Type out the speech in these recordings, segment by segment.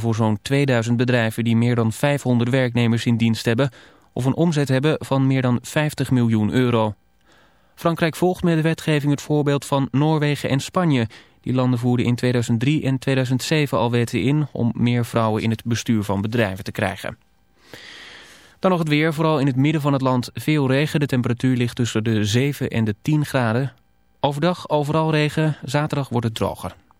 voor zo'n 2000 bedrijven die meer dan 500 werknemers in dienst hebben of een omzet hebben van meer dan 50 miljoen euro. Frankrijk volgt met de wetgeving het voorbeeld van Noorwegen en Spanje. Die landen voerden in 2003 en 2007 al wetten in om meer vrouwen in het bestuur van bedrijven te krijgen. Dan nog het weer, vooral in het midden van het land veel regen. De temperatuur ligt tussen de 7 en de 10 graden. Overdag overal regen, zaterdag wordt het droger.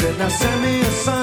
said, now send me a sign.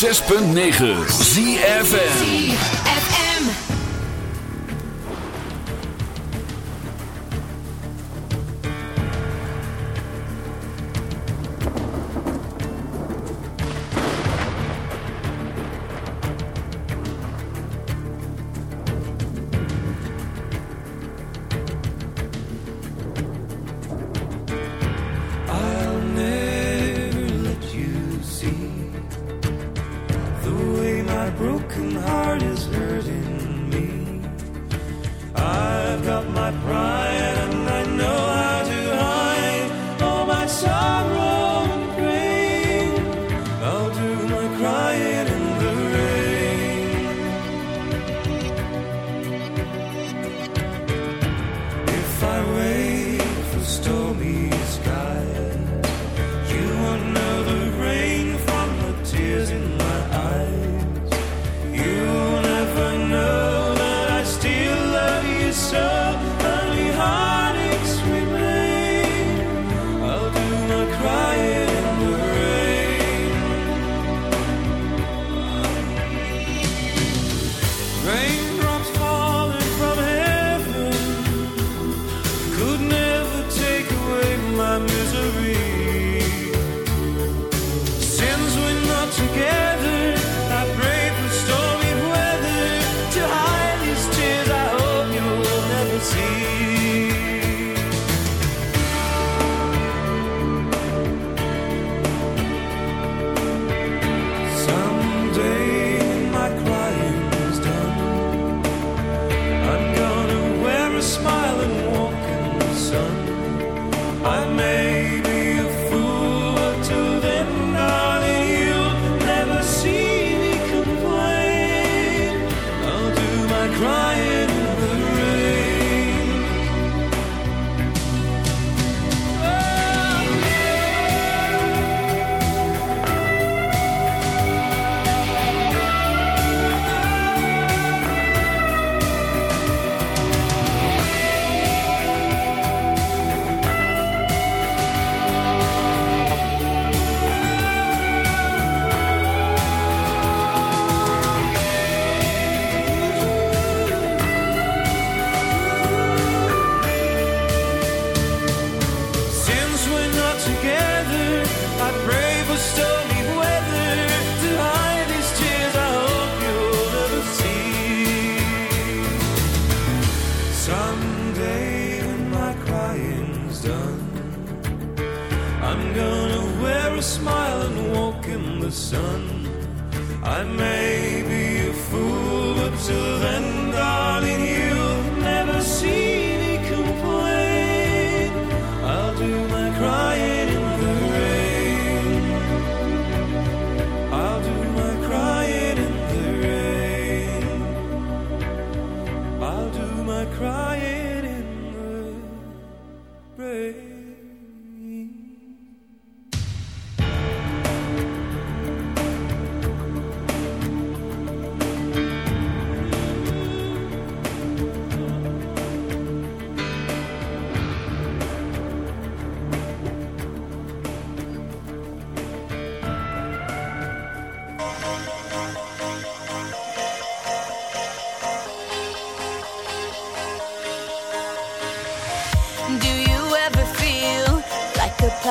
106.9 ZFN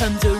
comes around.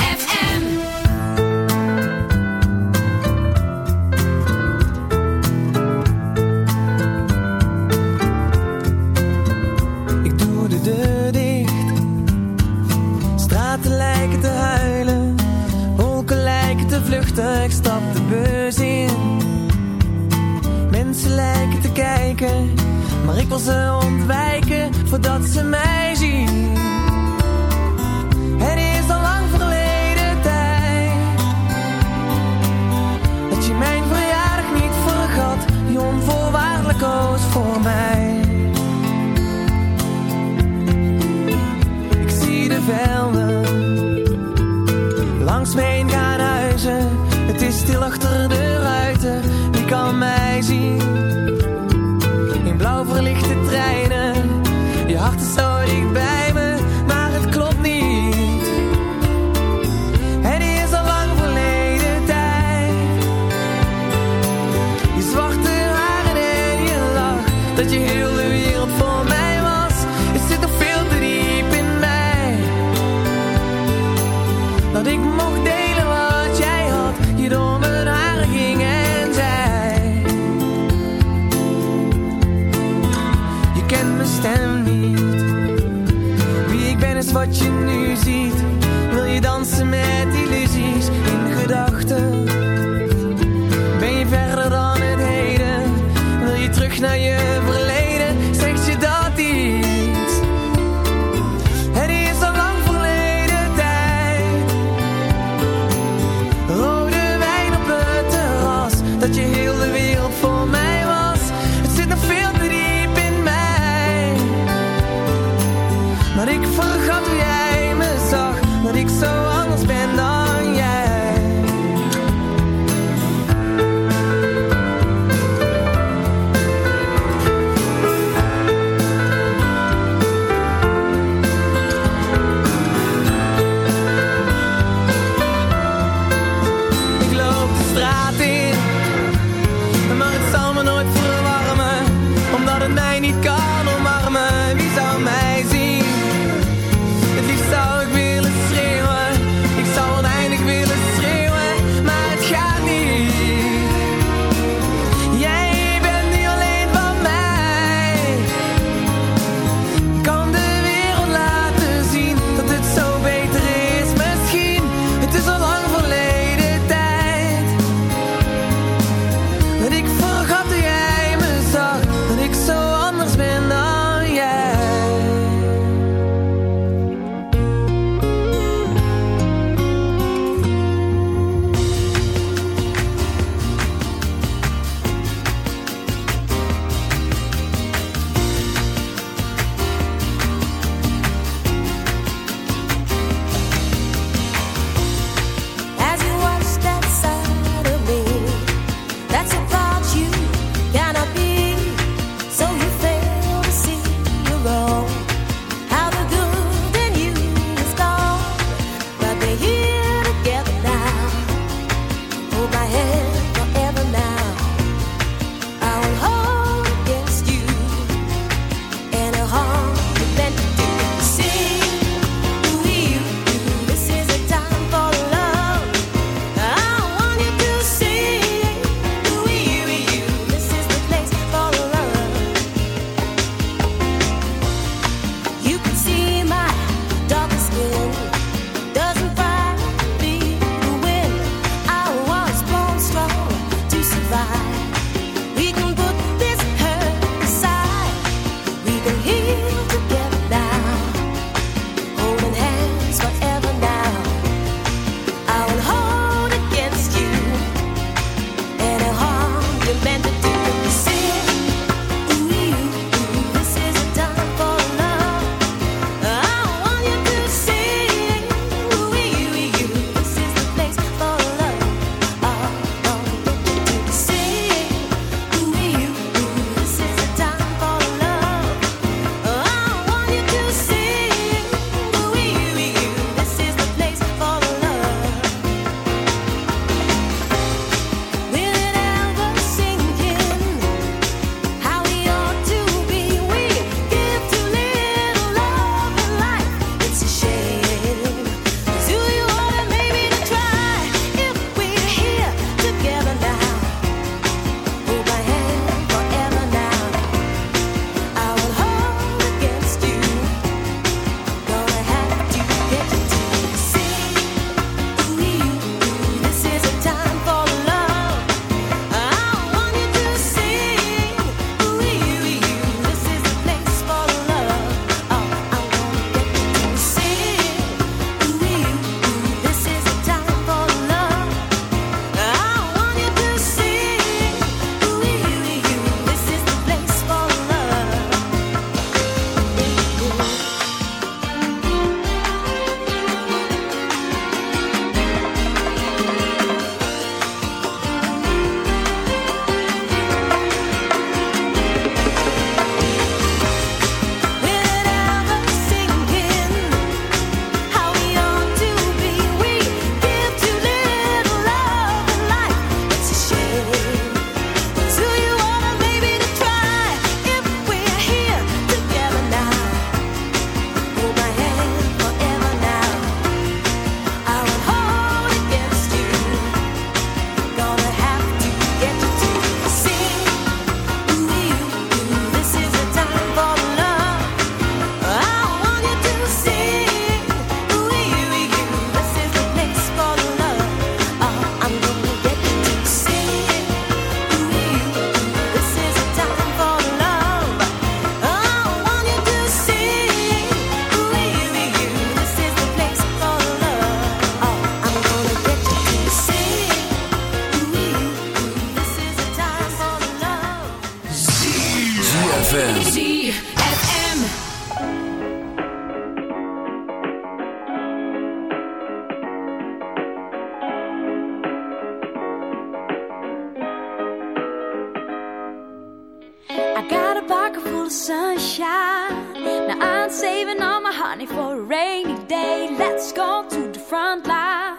full of sunshine. Now I'm saving all my honey for a rainy day. Let's go to the front line.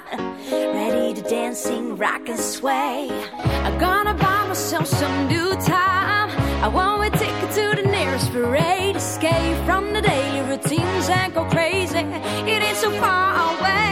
Ready to dance and rock and sway. I'm gonna buy myself some new time. I want a ticket to the nearest parade. Escape from the daily routines and go crazy. It is so far away.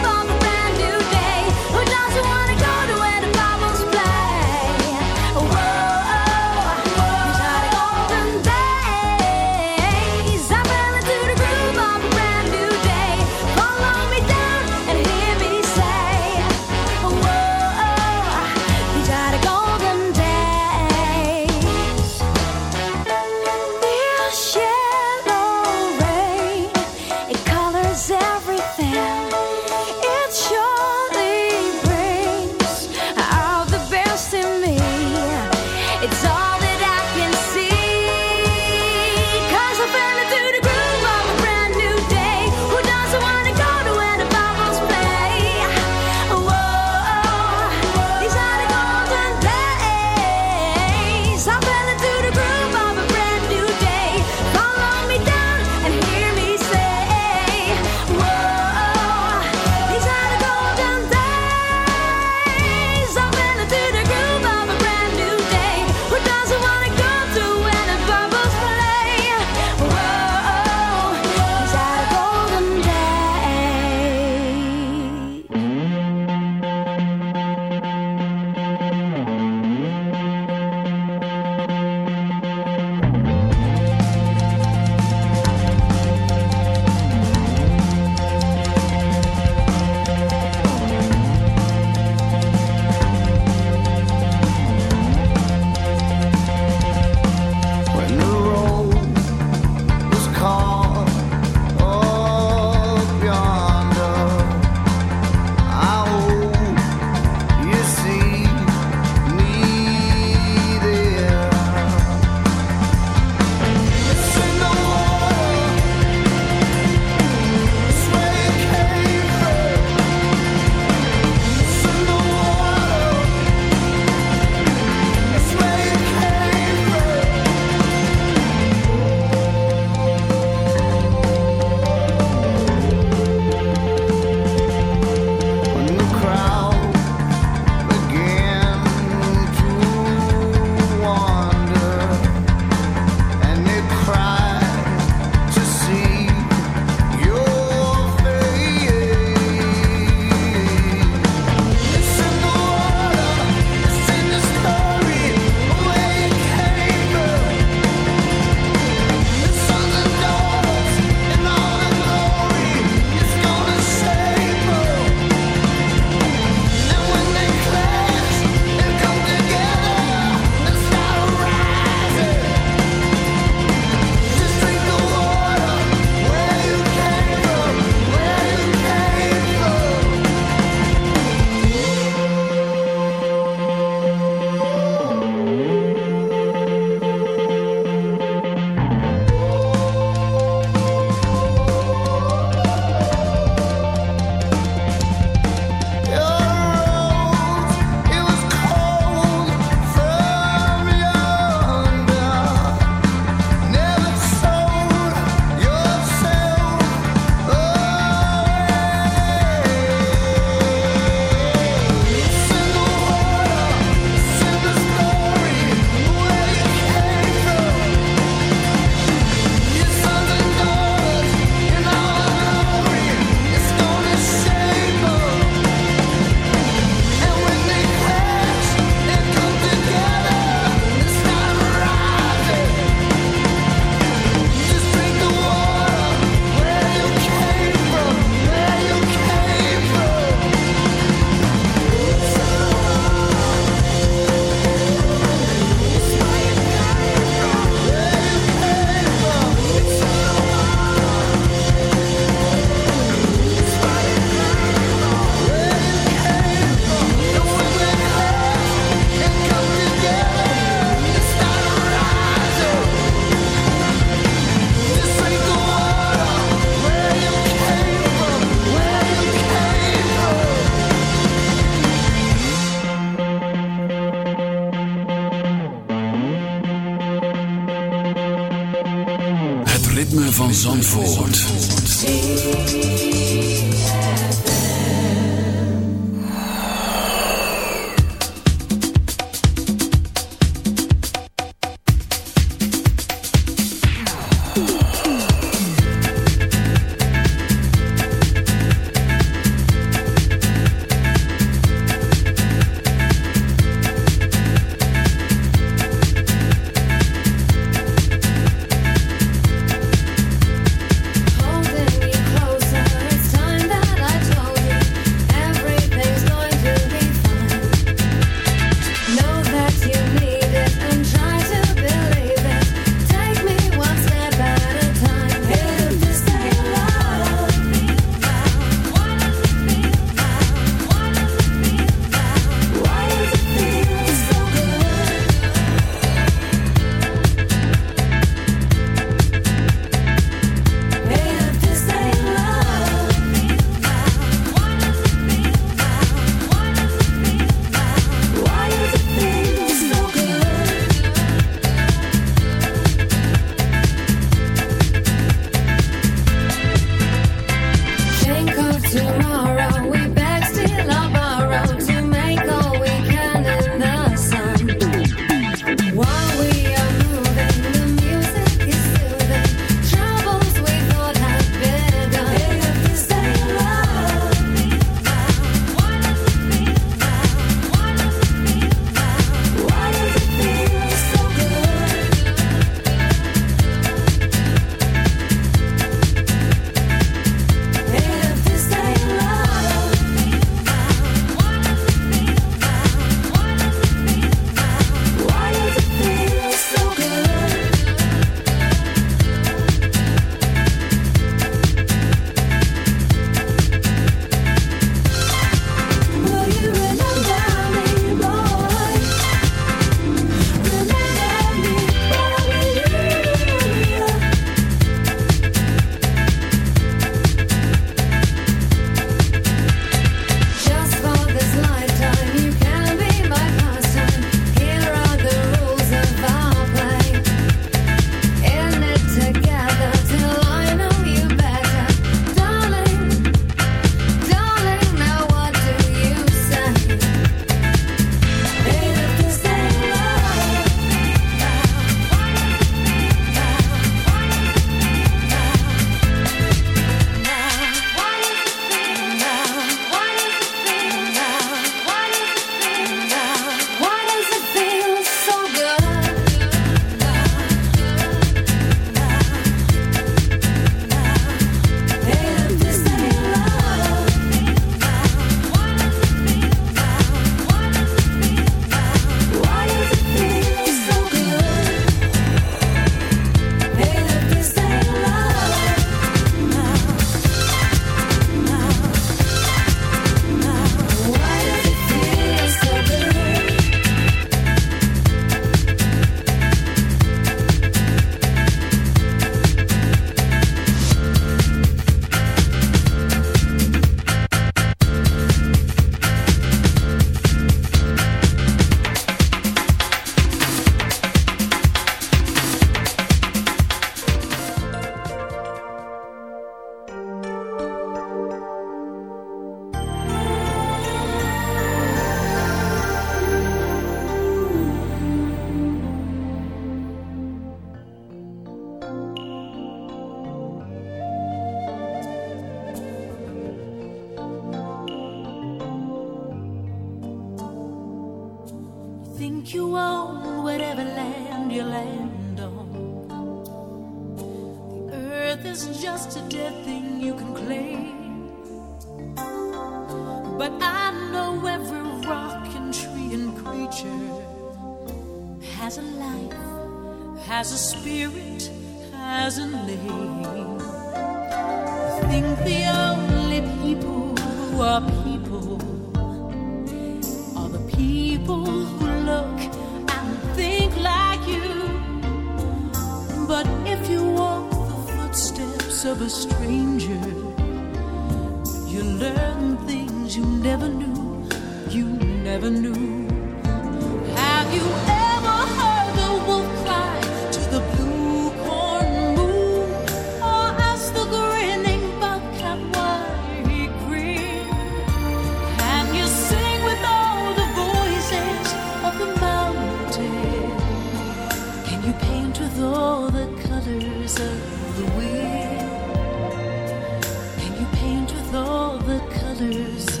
shoulders.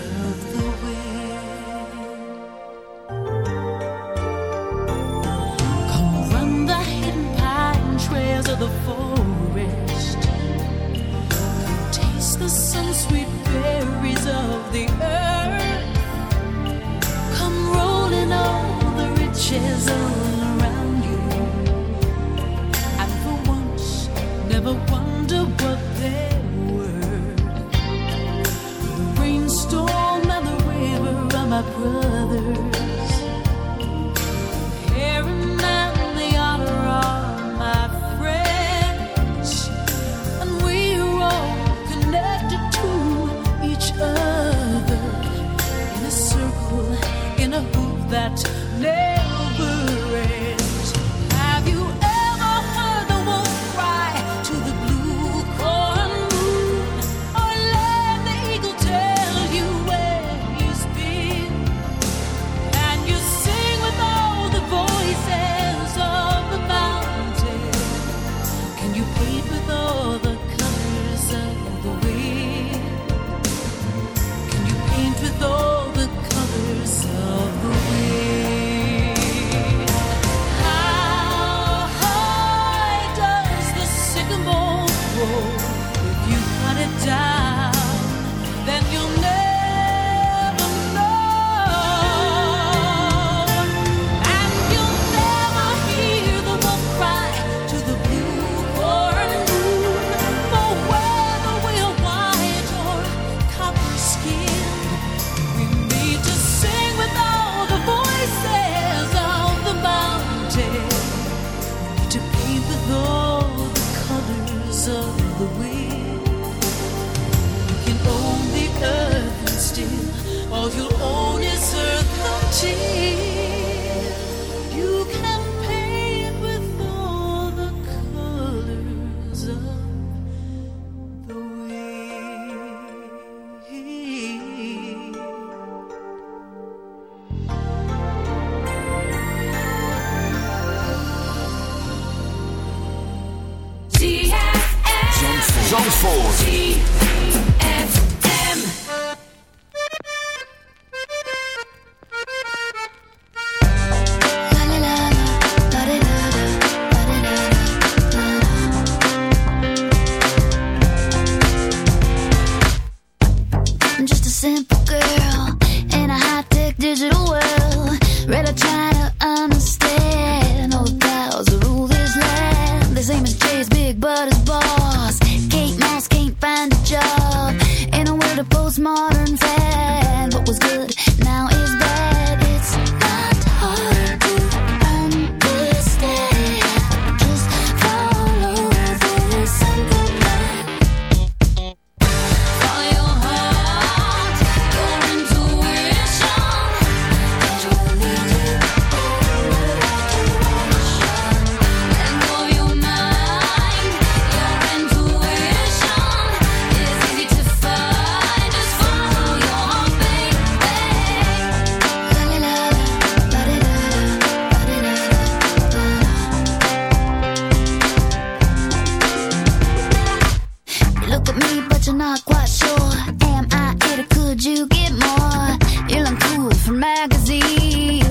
me, but you're not quite sure. Am I it or could you get more? You look cool from magazines.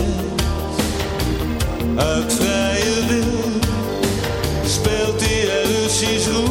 uit vrije wil speelt hij er Russisch roer.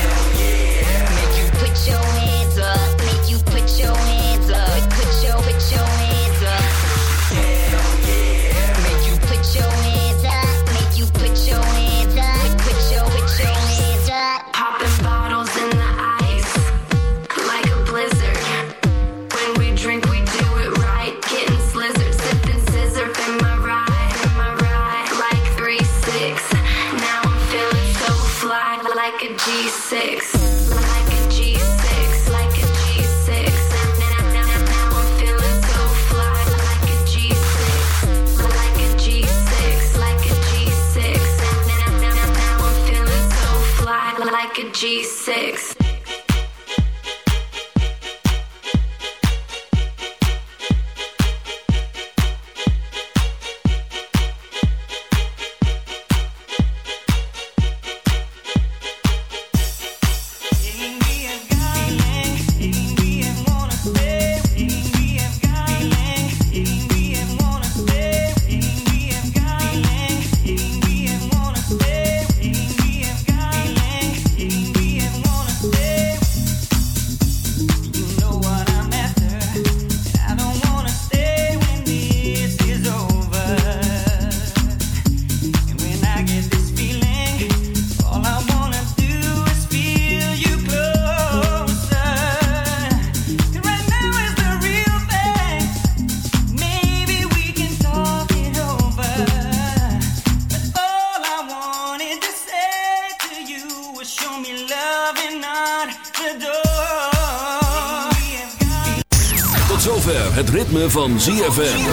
Zover het ritme van ZFM.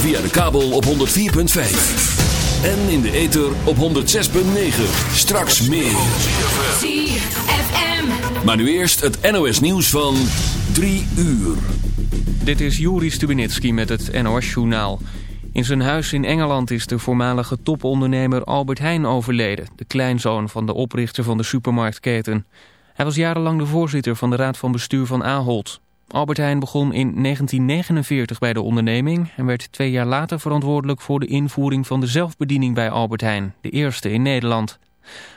Via de kabel op 104.5. En in de ether op 106.9. Straks meer. ZFM. Maar nu eerst het NOS nieuws van 3 uur. Dit is Juri Stubinitski met het NOS-journaal. In zijn huis in Engeland is de voormalige topondernemer Albert Heijn overleden... de kleinzoon van de oprichter van de supermarktketen. Hij was jarenlang de voorzitter van de raad van bestuur van Ahold. Albert Heijn begon in 1949 bij de onderneming... en werd twee jaar later verantwoordelijk voor de invoering van de zelfbediening bij Albert Heijn... de eerste in Nederland.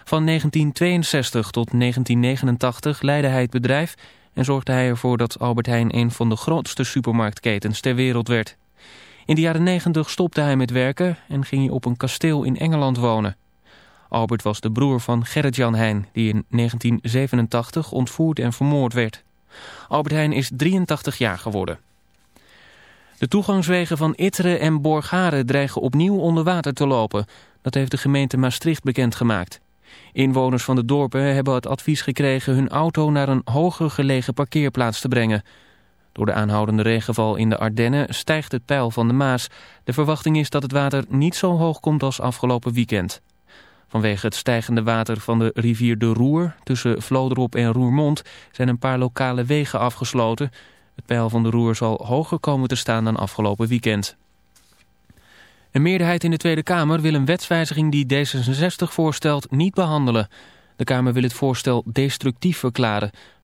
Van 1962 tot 1989 leidde hij het bedrijf... en zorgde hij ervoor dat Albert Heijn een van de grootste supermarktketens ter wereld werd... In de jaren 90 stopte hij met werken en ging hij op een kasteel in Engeland wonen. Albert was de broer van Gerrit-Jan Heijn, die in 1987 ontvoerd en vermoord werd. Albert Heijn is 83 jaar geworden. De toegangswegen van Itteren en Borgaren dreigen opnieuw onder water te lopen. Dat heeft de gemeente Maastricht bekendgemaakt. Inwoners van de dorpen hebben het advies gekregen hun auto naar een hoger gelegen parkeerplaats te brengen... Door de aanhoudende regenval in de Ardennen stijgt het peil van de Maas. De verwachting is dat het water niet zo hoog komt als afgelopen weekend. Vanwege het stijgende water van de rivier de Roer tussen Vloderop en Roermond zijn een paar lokale wegen afgesloten. Het peil van de Roer zal hoger komen te staan dan afgelopen weekend. Een meerderheid in de Tweede Kamer wil een wetswijziging die D66 voorstelt niet behandelen. De Kamer wil het voorstel destructief verklaren.